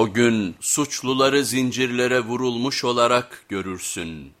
O gün suçluları zincirlere vurulmuş olarak görürsün.